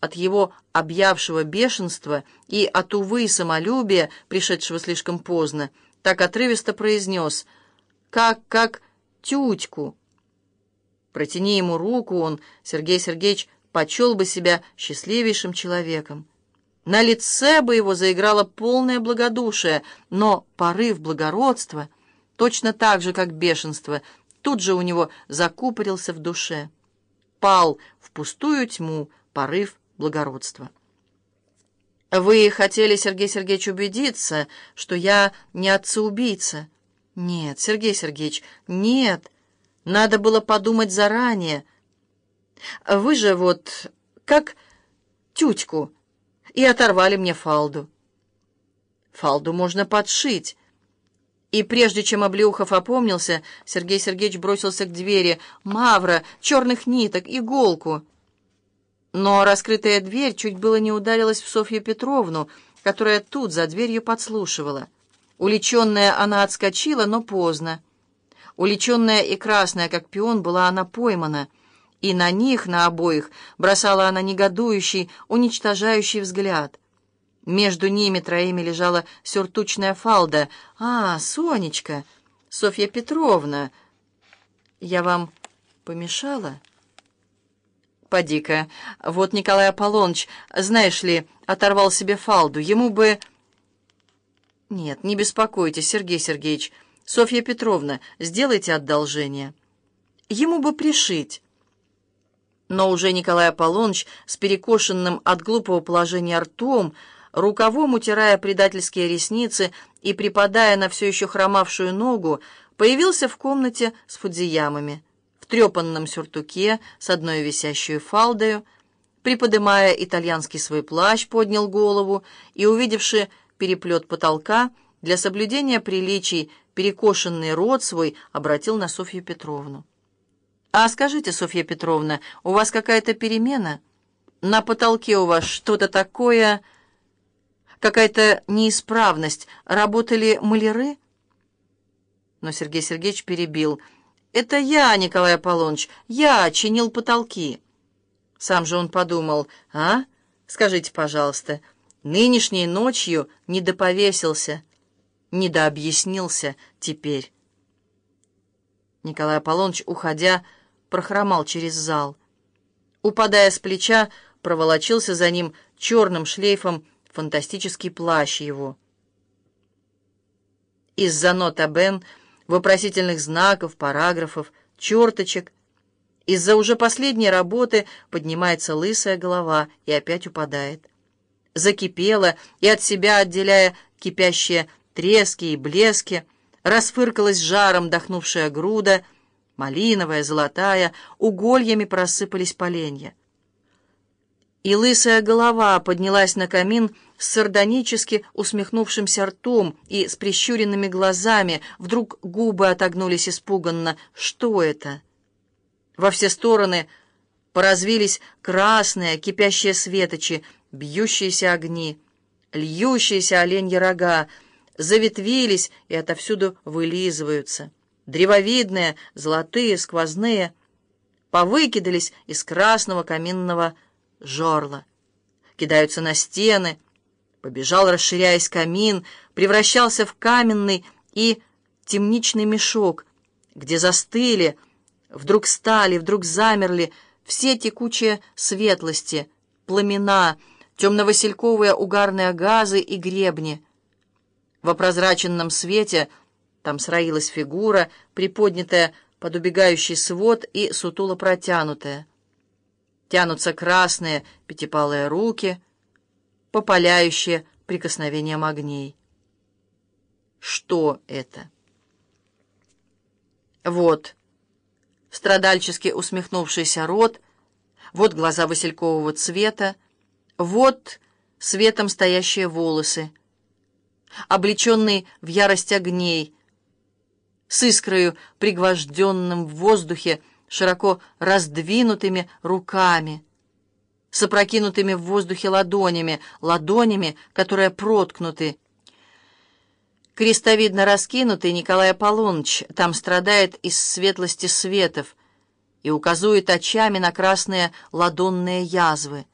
от его объявшего бешенства и от, увы, самолюбия, пришедшего слишком поздно, так отрывисто произнес «Как, как тютьку». Протяни ему руку, он, Сергей Сергеевич, почел бы себя счастливейшим человеком. На лице бы его заиграло полное благодушие, но порыв благородства, точно так же, как бешенство, тут же у него закупорился в душе. Пал в пустую тьму порыв благородства. «Вы хотели, Сергей Сергеевич, убедиться, что я не отца-убийца?» «Нет, Сергей Сергеевич, нет. Надо было подумать заранее. Вы же вот как тютьку» и оторвали мне фалду. Фалду можно подшить. И прежде чем Облеухов опомнился, Сергей Сергеевич бросился к двери. «Мавра! Черных ниток! Иголку!» Но раскрытая дверь чуть было не ударилась в Софью Петровну, которая тут за дверью подслушивала. Уличенная она отскочила, но поздно. Уличенная и красная, как пион, была она поймана — и на них, на обоих, бросала она негодующий, уничтожающий взгляд. Между ними троими лежала сюртучная фалда. «А, Сонечка! Софья Петровна! Я вам помешала?» «Поди-ка, вот Николай Аполлоныч, знаешь ли, оторвал себе фалду. Ему бы...» «Нет, не беспокойтесь, Сергей Сергеевич. Софья Петровна, сделайте одолжение. Ему бы пришить». Но уже Николай Аполлоныч с перекошенным от глупого положения ртом, рукавом утирая предательские ресницы и припадая на все еще хромавшую ногу, появился в комнате с фудзиямами, трепанном сюртуке с одной висящей фалдою, приподымая итальянский свой плащ, поднял голову и, увидевши переплет потолка, для соблюдения приличий перекошенный рот свой обратил на Софью Петровну. «А скажите, Софья Петровна, у вас какая-то перемена? На потолке у вас что-то такое... Какая-то неисправность. Работали маляры?» Но Сергей Сергеевич перебил. «Это я, Николай Аполлоныч, я чинил потолки». Сам же он подумал, «А? Скажите, пожалуйста, нынешней ночью не доповесился, не дообъяснился теперь». Николай Аполлоныч, уходя, прохромал через зал. Упадая с плеча, проволочился за ним черным шлейфом фантастический плащ его. Из-за нота Бен, вопросительных знаков, параграфов, черточек, из-за уже последней работы поднимается лысая голова и опять упадает. Закипела и от себя отделяя кипящие трески и блески, расфыркалась жаром дохнувшая груда — малиновая, золотая, угольями просыпались поленья. И лысая голова поднялась на камин с сардонически усмехнувшимся ртом и с прищуренными глазами. Вдруг губы отогнулись испуганно. Что это? Во все стороны поразвились красные, кипящие светочи, бьющиеся огни, льющиеся оленьи рога, заветвились и отовсюду вылизываются древовидные, золотые, сквозные, повыкидались из красного каминного жерла, кидаются на стены, побежал, расширяясь камин, превращался в каменный и темничный мешок, где застыли, вдруг стали, вдруг замерли все текучие светлости, пламена, темно-васильковые угарные газы и гребни. Во прозраченном свете — там сроилась фигура, приподнятая под убегающий свод и сутуло протянутая. Тянутся красные пятипалые руки, попаляющие прикосновением огней. Что это? Вот страдальчески усмехнувшийся рот, вот глаза василькового цвета, вот светом стоящие волосы, облеченный в ярость огней, с искрою, пригвожденным в воздухе, широко раздвинутыми руками, с опрокинутыми в воздухе ладонями, ладонями, которые проткнуты. Крестовидно раскинутый Николай Аполлоныч там страдает из светлости светов и указует очами на красные ладонные язвы.